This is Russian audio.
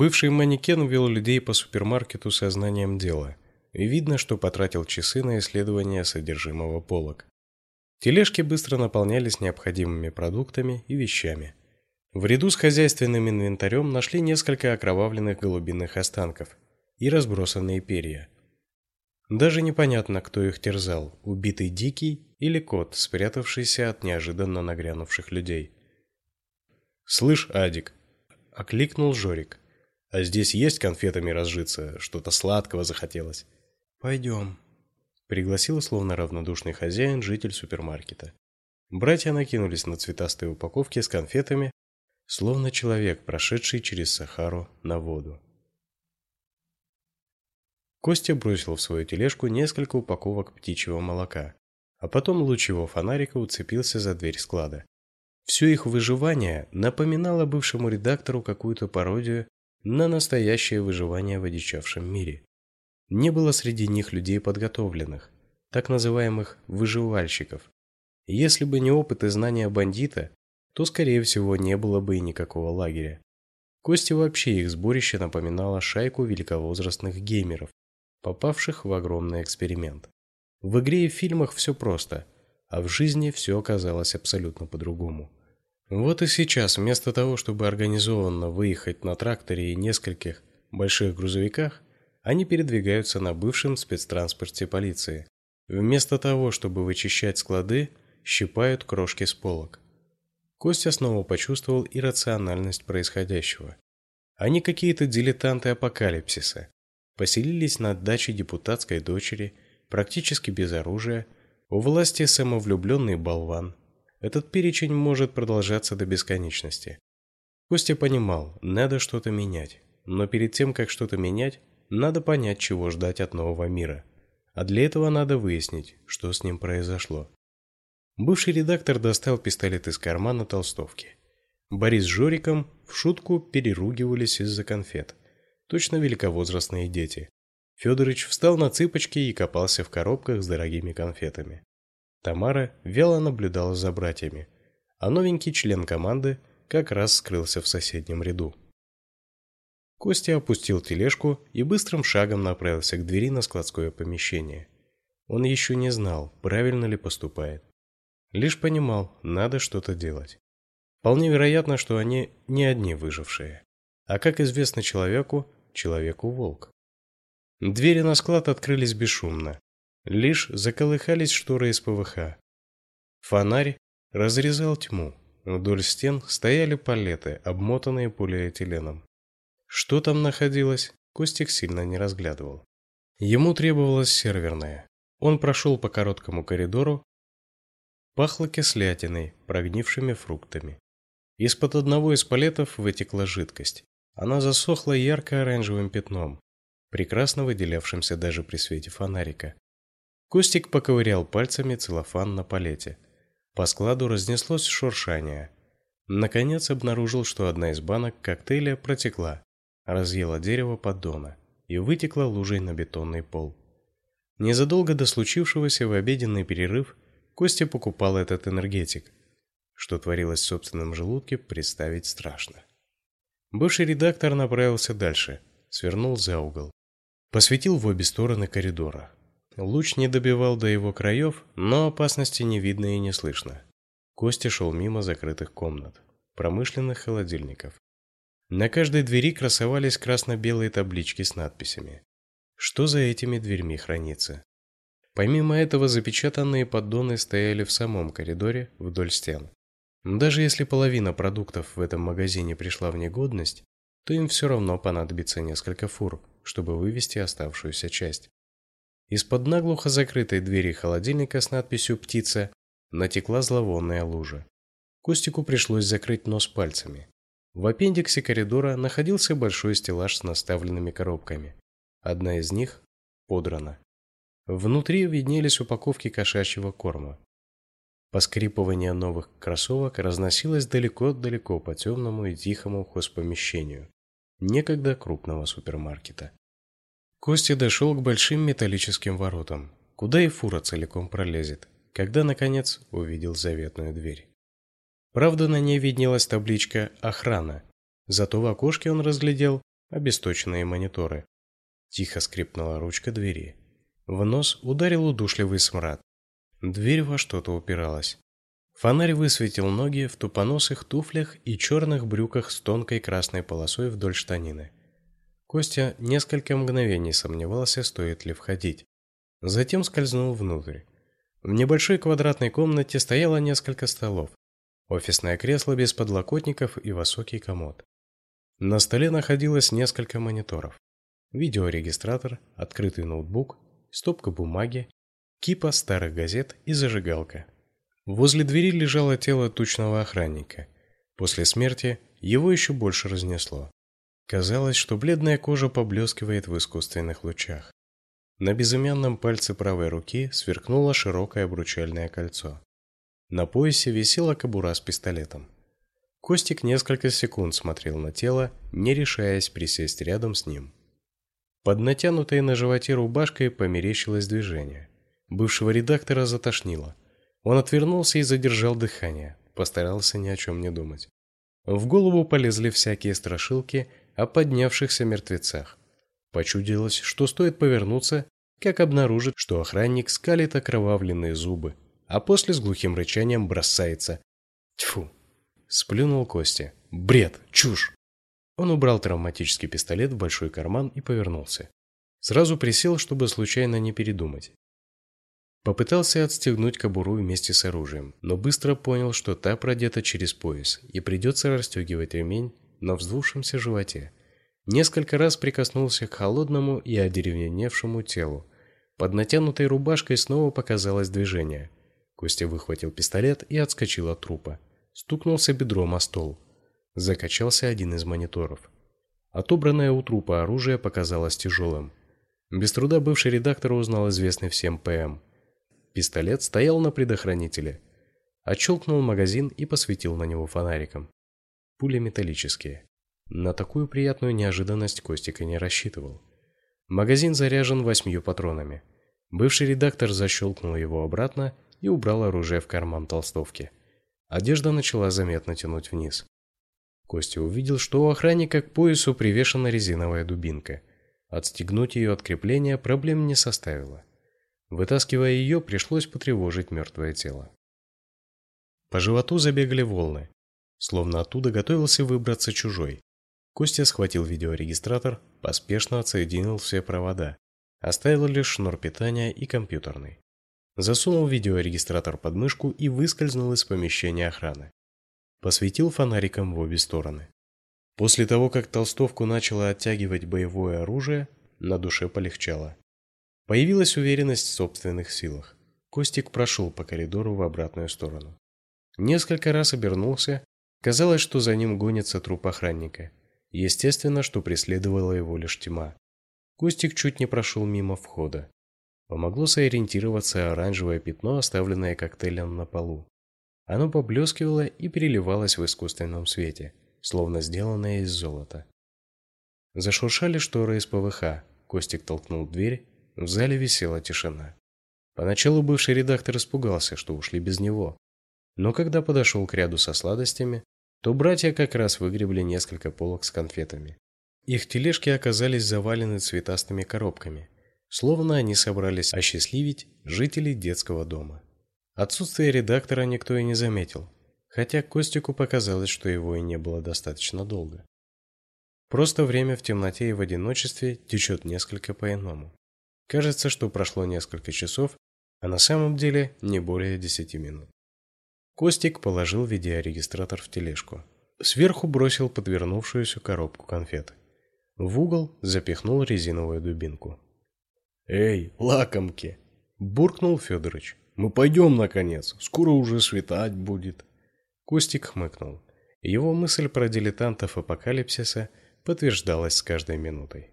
Бывший манекен вел людей по супермаркету со знанием дела, и видно, что потратил часы на исследование содержимого полок. Тележки быстро наполнялись необходимыми продуктами и вещами. В ряду с хозяйственным инвентарем нашли несколько окровавленных голубиных останков и разбросанные перья. Даже непонятно, кто их терзал: убитый дикий или кот, спрятавшийся от неожиданно нагрянувших людей. "Слышь, Адик", окликнул Жорик. "А здесь есть конфетами разжиться, что-то сладкого захотелось?" «Пойдем», — пригласил словно равнодушный хозяин житель супермаркета. Братья накинулись на цветастые упаковки с конфетами, словно человек, прошедший через Сахару на воду. Костя бросил в свою тележку несколько упаковок птичьего молока, а потом луч его фонарика уцепился за дверь склада. Все их выживание напоминало бывшему редактору какую-то пародию на настоящее выживание в одичавшем мире. Не было среди них людей подготовленных, так называемых выживальщиков. Если бы не опыт и знания бандита, то скорее всего не было бы и никакого лагеря. Кости вообще их сборище напоминало шайку великовозрастных геймеров, попавших в огромный эксперимент. В игре и в фильмах все просто, а в жизни все оказалось абсолютно по-другому. Вот и сейчас, вместо того, чтобы организованно выехать на тракторе и нескольких больших грузовиках, они передвигаются на бывшем спецтранспорте полиции. Вместо того, чтобы вычищать склады, щипают крошки с полок. Костя снова почувствовал иррациональность происходящего. Они какие-то дилетанты апокалипсиса, поселились на даче депутатской дочери, практически без оружия, у власти самовлюбленный болван. Этот перечень может продолжаться до бесконечности. Костя понимал, надо что-то менять, но перед тем, как что-то менять, надо понять, чего ждать от нового мира. А для этого надо выяснить, что с ним произошло. Бывший редактор достал пистолет из кармана толстовки. Борис с Жориком в шутку переругивались из-за конфет точно великовозрастные дети. Федорович встал на цыпочки и копался в коробках с дорогими конфетами. Тамара вяло наблюдала за братьями, а новенький член команды как раз скрылся в соседнем ряду. Костя опустил тележку и быстрым шагом направился к двери на складское помещение. Он еще не знал, правильно ли поступает. Лишь понимал, надо что-то делать. Вполне вероятно, что они не одни выжившие. А как известно человеку, человеку-волк. Двери на склад открылись бесшумно. Лишь заколыхались шторы из ПВХ. Фонарь разрезал тьму. Вдоль стен стояли палеты, обмотанные полиэтиленом. Что там находилось, Костик сильно не разглядывал. Ему требовалось серверное. Он прошел по короткому коридору. Пахло кислятиной, прогнившими фруктами. Из-под одного из палетов вытекла жидкость. Она засохла ярко-оранжевым пятном, прекрасно выделявшимся даже при свете фонарика. Костик поковырял пальцами целлофан на палете. По складу разнеслось шуршание. Наконец обнаружил, что одна из банок коктейля протекла, разъела дерево поддона и вытекла лужей на бетонный пол. Незадолго до случившегося в обеденный перерыв Костя покупал этот энергетик. Что творилось в собственном желудке, представить страшно. Бывший редактор направился дальше, свернул за угол, посветил в обе стороны коридора. Луч не добивал до его краев, но опасности не видно и не слышно. Костя шел мимо закрытых комнат, промышленных холодильников. На каждой двери красовались красно-белые таблички с надписями. Что за этими дверьми хранится? Помимо этого, запечатанные поддоны стояли в самом коридоре вдоль стен. Даже если половина продуктов в этом магазине пришла в негодность, то им все равно понадобится несколько фур, чтобы вывести оставшуюся часть. Из-под наглухо закрытой двери холодильника с надписью «Птица» натекла зловонная лужа. Костику пришлось закрыть нос пальцами. В аппендиксе коридора находился большой стеллаж с наставленными коробками. Одна из них подрана. Внутри виднелись упаковки кошачьего корма. Поскрипывание новых кроссовок разносилось далеко-далеко по темному и тихому хозпомещению, некогда крупного супермаркета. Костя дошел к большим металлическим воротам, куда и фура целиком пролезет, когда наконец увидел заветную дверь. Правда, на ней виднелась табличка охрана. Зато в окошке он разглядел обесточенные мониторы. Тихо скрипнула ручка двери. В нос ударил удушливый смрад. Дверь во что-то упиралась. Фонарь высветил ноги в тупоносых туфлях и черных брюках с тонкой красной полосой вдоль штанины. Костя несколько мгновений сомневался, стоит ли входить. Затем скользнул внутрь. В небольшой квадратной комнате стояло несколько столов, офисное кресло без подлокотников и высокий комод. На столе находилось несколько мониторов. Видеорегистратор, открытый ноутбук, стопка бумаги, кипа старых газет и зажигалка. Возле двери лежало тело тучного охранника. После смерти его еще больше разнесло. Казалось, что бледная кожа поблескивает в искусственных лучах. На безымянном пальце правой руки сверкнуло широкое обручальное кольцо. На поясе висела кобура с пистолетом. Костик несколько секунд смотрел на тело, не решаясь присесть рядом с ним. Под натянутой на животе рубашкой померещилось движение. Бывшего редактора затошнило. Он отвернулся и задержал дыхание, постарался ни о чем не думать. В голову полезли всякие страшилки о поднявшихся мертвецах. Почудилось, что стоит повернуться, как обнаружит, что охранник скалит окровавленные зубы, а после с глухим рычанием бросается. Тьфу! Сплюнул Костя. Бред! Чушь! Он убрал травматический пистолет в большой карман и повернулся. Сразу присел, чтобы случайно не передумать. Попытался отстегнуть кобуру вместе с оружием, но быстро понял, что та продета через пояс, и придется расстегивать ремень на вздувшемся животе. Несколько раз прикоснулся к холодному и одеревеневшему телу. Под натянутой рубашкой снова показалось движение. Костя выхватил пистолет и отскочил от трупа. Стукнулся бедром о стол. Закачался один из мониторов. Отобранное у трупа оружие показалось тяжелым. Без труда бывший редактор узнал известный всем ПМ. Пистолет стоял на предохранителе. Отщелкнул магазин и посветил на него фонариком. Пули металлические. На такую приятную неожиданность Костик и не рассчитывал. Магазин заряжен восьмью патронами. Бывший редактор защелкнул его обратно и убрал оружие в карман толстовки. Одежда начала заметно тянуть вниз. Костя увидел, что у охранника к поясу привешена резиновая дубинка. Отстегнуть ее от крепления проблем не составило. Вытаскивая ее, пришлось потревожить мертвое тело. По животу забегали волны, словно оттуда готовился выбраться чужой. Костя схватил видеорегистратор, поспешно отсоединил все провода, оставил лишь шнур питания и компьютерный. Засунул видеорегистратор под мышку и выскользнул из помещения охраны. Посветил фонариком в обе стороны. После того, как толстовку начало оттягивать боевое оружие, на душе полегчало. Появилась уверенность в собственных силах. Костик прошел по коридору в обратную сторону. Несколько раз обернулся. Казалось, что за ним гонится труп охранника. Естественно, что преследовала его лишь тьма. Костик чуть не прошел мимо входа. Помогло сориентироваться оранжевое пятно, оставленное коктейлем на полу. Оно поблескивало и переливалось в искусственном свете, словно сделанное из золота. Зашуршали шторы из ПВХ. Костик толкнул дверь в зале висела тишина. Поначалу бывший редактор испугался, что ушли без него. Но когда подошел к ряду со сладостями, то братья как раз выгребли несколько полок с конфетами. Их тележки оказались завалены цветастыми коробками, словно они собрались осчастливить жителей детского дома. Отсутствие редактора никто и не заметил, хотя Костику показалось, что его и не было достаточно долго. Просто время в темноте и в одиночестве течет несколько по-иному. Кажется, что прошло несколько часов, а на самом деле не более десяти минут. Костик положил видеорегистратор в тележку. Сверху бросил подвернувшуюся коробку конфет. В угол запихнул резиновую дубинку. «Эй, лакомки!» – буркнул Федорович. «Мы пойдем, наконец, скоро уже светать будет». Костик хмыкнул. Его мысль про дилетантов апокалипсиса подтверждалась с каждой минутой.